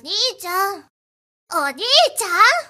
お兄ちゃん、お兄ちゃん、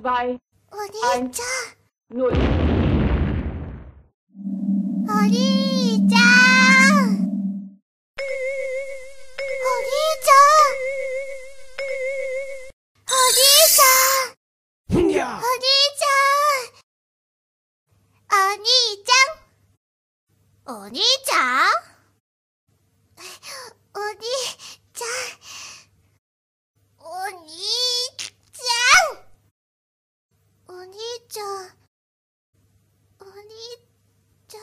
2, お兄ちゃん。0. お兄ちゃんお兄ちゃんお兄ちゃんお兄ちゃんお兄ちゃんお兄ちゃんお兄ちゃんお兄ちゃんお兄ちゃんお兄ちゃん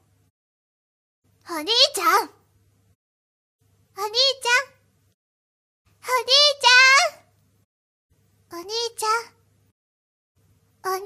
お兄ちゃん。お兄ちゃん。お兄ちゃん。お兄ちゃん。お兄